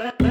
let, let